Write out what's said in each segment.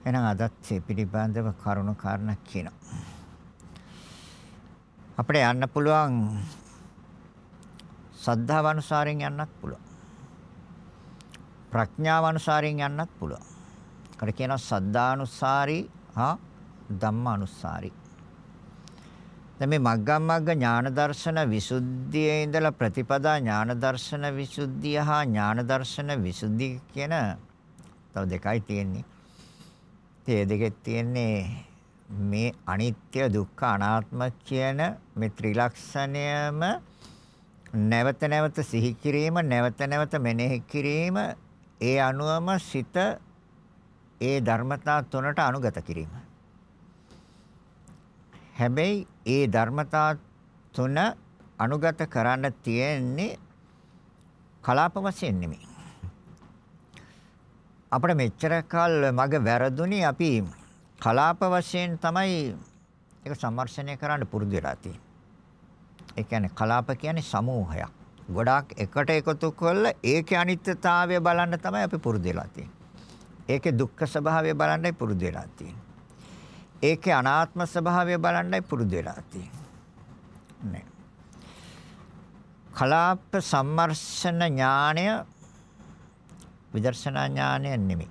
එහෙනම් අදත් මේ පිළිබඳව කරුණු කාරණා කියනවා. අපිට යන්න පුළුවන් සද්ධාව අනුසාරයෙන් යන්නත් පුළුවන්. ප්‍රඥාව අනුසාරයෙන් යන්නත් පුළුවන්. ඒකට කියනවා සද්ධානුසාරී හා ධම්මානුසාරී. දැන් මේ මග්ගම් මග්ග ඥාන දර්ශන විසුද්ධියේ ඉඳලා ප්‍රතිපදා ඥාන දර්ශන විසුද්ධිය හා ඥාන දර්ශන විසුද්ධිය කියන තව දෙකයි තියෙන්නේ. ඒ දෙකෙත් තියෙන්නේ මේ අනිත්‍ය දුක්ඛ අනාත්ම කියන මේ ත්‍රිලක්ෂණයම නැවත නැවත සිහි කිරීම නැවත නැවත මෙනෙහි කිරීම ඒ අනුවම සිත ඒ ධර්මතා තුනට අනුගත කිරීම. හැබැයි ඒ ධර්මතා තුන අනුගත කරන්න තියෙන්නේ කලාප වශයෙන් නෙමෙයි. අපිට මෙච්චර කල් මග වැරදුනේ අපි කලාප වශයෙන් තමයි ඒක සම්මර්ෂණය කරන්න පුරුදු වෙලා තියෙන්නේ. ඒ කියන්නේ කලාප කියන්නේ සමූහයක්. ගොඩාක් එකට එකතු කරලා ඒකේ අනිත්‍යතාවය බලන්න තමයි අපි පුරුදු වෙලා තියෙන්නේ. ඒකේ දුක්ඛ ස්වභාවය බලන්නයි පුරුදු වෙලා තියෙන්නේ. ඒකේ අනාත්ම ස්වභාවය බලන්නයි පුරුදු වෙලා තියෙන්නේ. කලාප සම්මර්ෂණ ඥානය විදර්ශනා ඥානය නෙමෙයි.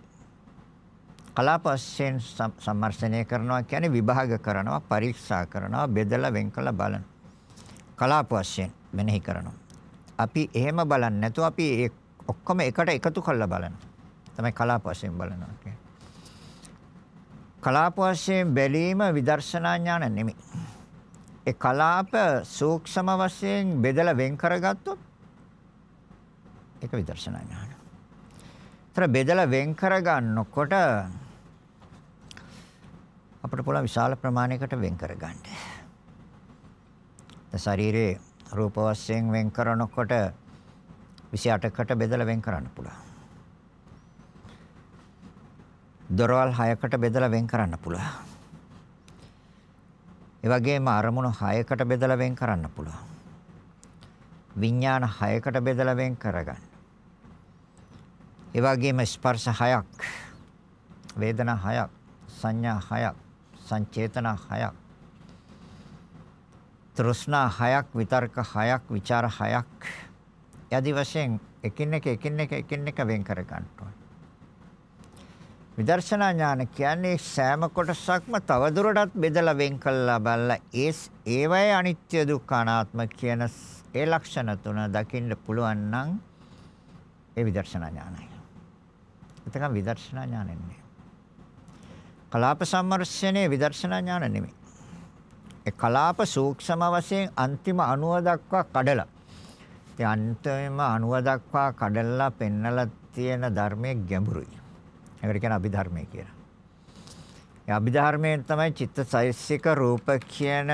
කලාප වශයෙන් සම්මර්ෂණය කරනවා කියන්නේ විභාග කරනවා, පරීක්ෂා කරනවා, බෙදලා වෙන් කළ බලන. කලාප වශයෙන් මෙනෙහි කරනවා. අපි එහෙම බලන්නේ නැතුව අපි ඔක්කොම එකට එකතු කරලා බලනවා. තමයි කලාප වශයෙන් බලනවා කියන්නේ. කලාප වශයෙන් බැලීම විදර්ශනා ඥාන නෙමෙයි. ඒ කලාප සූක්ෂම වශයෙන් බෙදලා වෙන් කරගත්තොත් ඒක විදර්ශනා ඥාන. ତර බෙදලා වෙන් කරගන්නකොට අපිට පුළුවන් විශාල ප්‍රමාණයකට වෙන් කරගන්න. ශරීරයේ රූප වශයෙන් වෙන් කරනකොට 28කට බෙදලා වෙන් කරන්න පුළුවන්. දොරවල් 6කට බෙදලා වෙන් කරන්න පුළුවන්. ඒ වගේම අරමුණු 6කට බෙදලා වෙන් කරන්න පුළුවන්. විඥාන 6කට බෙදලා වෙන් කරගන්න. ඒ වගේම ස්පර්ශ 6ක්, වේදනා 6ක්, සංඥා 6ක්, සංචේතන 6ක්, තෘෂ්ණා 6ක්, විතර්ක 6ක්, ਵਿਚාර 6ක්. යදි වශයෙන් එකින් එක එකින් එක එකින් එක වෙන් කර ගන්න ඕනේ. විදර්ශනා ඥාන කියන්නේ සෑම කොටසක්ම තවදුරටත් බෙදලා වෙන් කළා බලලා ඒ ඒවයේ අනිත්‍ය දුක්ඛ අනාත්ම කියන ඒ ලක්ෂණ තුන දකින්න පුළුවන් නම් ඒ විදර්ශනා ඥානයි. එතකම් විදර්ශනා ඥාන නෙමෙයි. කලාප සම්මර්ෂණයේ විදර්ශනා ඥාන නෙමෙයි. ඒ කලාප සූක්ෂම වශයෙන් අන්තිම අණුව දක්වා කඩලා. ඒ අන්තිම අණුව දක්වා කඩලා පෙන්නලා තියෙන ධර්මයේ ගැඹුරුයි. ඒකට කියන අභිධර්මය කියලා. ඒ අභිධර්මයෙන් තමයි චිත්තසයිසික රූප කියන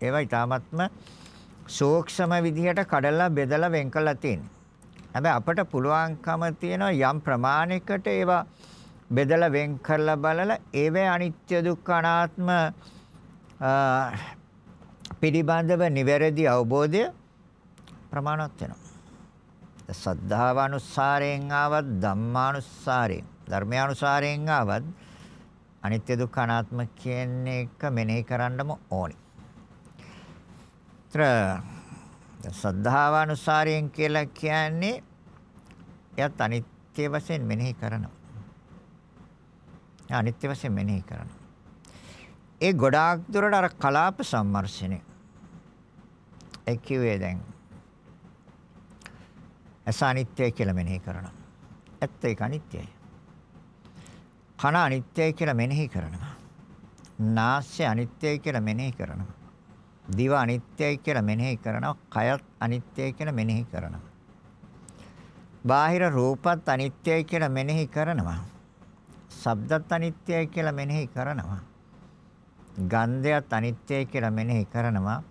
ඒවා ඊටාත්ම සූක්ෂම විදිහට කඩලා බෙදලා වෙන් කළා තියෙන්නේ. හැබැයි අපට පුළුවන්කම තියෙනවා යම් ප්‍රමාණයකට ඒවා බෙදලා වෙන් කරලා බලලා ඒවේ අනිත්‍ය දුක්ඛ අනාත්ම පිළිබඳව නිවැරදි අවබෝධය ප්‍රමාණවත් වෙනවා. සද්ධාවානුස්සාරයෙන් ආවත් ධම්මානුස්සාරයෙන් ධර්මයානුසාරයෙන් ආවත් අනිත්‍ය දුක්ඛ අනාත්ම කියන එක මෙනෙහි කරන්නම ඕනි. ත්‍ර සද්ධාවානුසාරයෙන් කියලා කියන්නේ එයත් අනිත්‍ය වශයෙන් මෙනෙහි කරනවා. අනිත්‍ය වශයෙන් මෙනෙහි කරනවා. ඒ ගොඩාක් දුරට අර කලාප සම්මර්ෂණය. ඒ කිව්වේ දැන් අස අනිත්‍යයි කියලා මෙනෙහි කරනවා. ඇත්ත ඒක අනිත්‍යයි. කන අනිත්‍යයි කියලා මෙනෙහි කරනවා. නාසය අනිත්‍යයි කියලා මෙනෙහි කරනවා. දිව අනිත්‍යයි කියලා මෙනෙහි කරනවා. කයත් අනිත්‍යයි කියලා මෙනෙහි කරනවා. බාහිර රූපත් අනිත්‍යයි කියලා මෙනෙහි කරනවා. ශබ්දත් අනිත්‍යයි කියලා මෙනෙහි කරනවා. ගන්ධයත් අනිත්‍යයි කියලා මෙනෙහි කරනවා.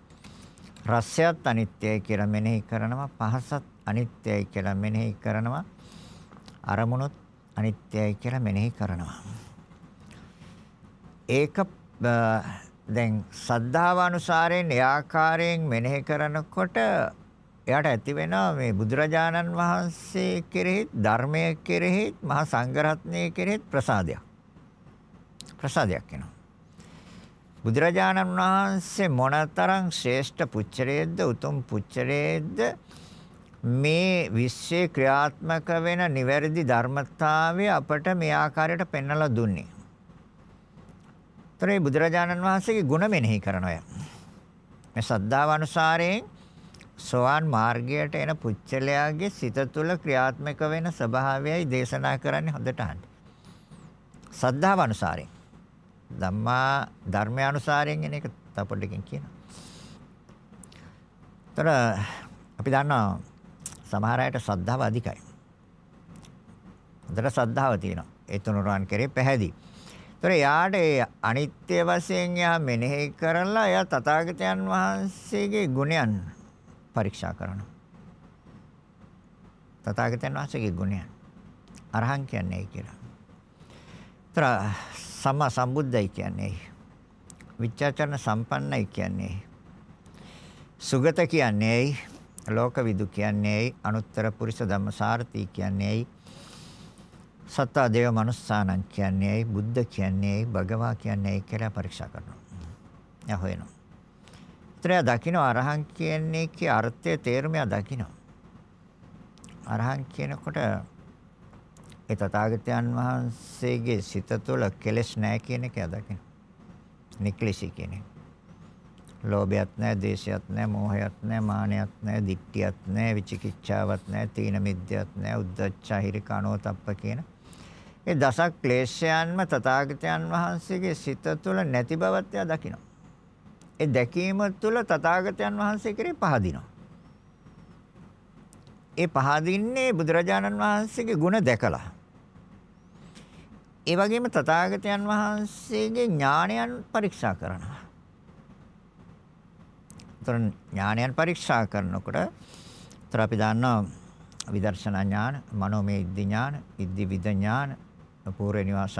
රසයත් අනිත්‍යයි කියලා මෙනෙහි කරනවා. පහසත් අනිත්‍යයි කියලා මෙනෙහි කරනවා. අරමුණුත් අනිත්‍යයි කියලා මෙනෙහි කරනවා. ඒක දැන් සද්ධාව අනුසාරයෙන් ඒ ආකාරයෙන් මෙනෙහි කරනකොට එයාට ඇති වෙනවා මේ බුදුරජාණන් වහන්සේ කෙරෙහි ධර්මයේ කෙරෙහි මහා සංඝරත්නයේ කෙරෙහි ප්‍රසාදයක්. ප්‍රසාදයක් එනවා. බුදුරජාණන් වහන්සේ මොනතරම් ශ්‍රේෂ්ඨ පුච්චරයේද උතුම් පුච්චරයේද මේ විශ්වයේ ක්‍රියාත්මක වෙන නිවැරදි ධර්මතාවය අපට මේ ආකාරයට පෙන්වලා දුන්නේ. ඒතරේ බුදුරජාණන් වහන්සේගේ ගුණ මෙනෙහි කරනවා. මේ සද්ධාව අනුසාරයෙන් සෝවාන් මාර්ගයට එන පුච්චලයාගේ සිත තුළ ක්‍රියාත්මක වෙන ස්වභාවයයි දේශනා කරන්නේ හොඳට අහන්න. සද්ධාව අනුසාරයෙන් ධම්මා ධර්මය අනුසාරයෙන් එන එක තව පොඩ්ඩකින් කියනවා. ତර අපි දන්නවා සමහර අයට ශ්‍රද්ධාව අධිකයි. හොඳට ශ්‍රද්ධාව තියෙනවා. ඒ තුනුරුවන් කෙරේ පැහැදිලි. ඒතර යාට ඒ අනිත්‍ය වශයෙන් යා මෙනෙහි කරලා එයා තථාගතයන් වහන්සේගේ ගුණයන් පරීක්ෂා කරනවා. තථාගතයන් වහන්සේගේ ගුණයන්. අරහන් කියන්නේ කියලා. ඒතර සම්මා සම්බුද්දයි කියන්නේ විචාචරණ සම්පන්නයි කියන්නේ සුගත කියන්නේ ලෝකවිදු කියන්නේ අනුත්තර පුරිස ධම්මසාරති කියන්නේ සත්තා දේව මනුස්සානං කියන්නේ බුද්ධ කියන්නේ භගවා කියන්නේ කියලා පරීක්ෂා කරනවා. එයා හොයනවා. ඒතර දකින්න අරහං කියන්නේ කී අර්ථය තේරුම දකින්න. අරහං කියනකොට ඒ තථාගතයන් වහන්සේගේ සිත තුළ කෙලෙස් නැහැ කියන එක දකින්න. නික්ලිසි කියන්නේ. ලෝභයක් නැහැ, දේශයක් නැහැ, මෝහයක් නැහැ, මානයක් නැහැ, දික්තියක් නැහැ, විචිකිච්ඡාවක් නැහැ, තීන මිද්දයක් නැහැ, උද්ධච්ච හිරිකනෝ තප්ප කියන ඒ දසක් ක්ලේශයන්ම තථාගතයන් වහන්සේගේ සිත තුළ නැති බවත් එයා දකිනවා. ඒ දැකීම තුළ තථාගතයන් වහන්සේ කෙරේ පහදිනවා. ඒ පහදින්නේ බුදුරජාණන් වහන්සේගේ ගුණ දැකලා. ඒ වගේම තථාගතයන් වහන්සේගේ ඥානයන් පරීක්ෂා කරනවා. ඒතර ඥානයන් පරීක්ෂා කරනකොට ඒතර අපි දන්නවා විදර්ශනා ඥාන, මනෝමය ඉද්ධි ඥාන, ඉද්ධි විද ඥාන, පූර්ව නිවාස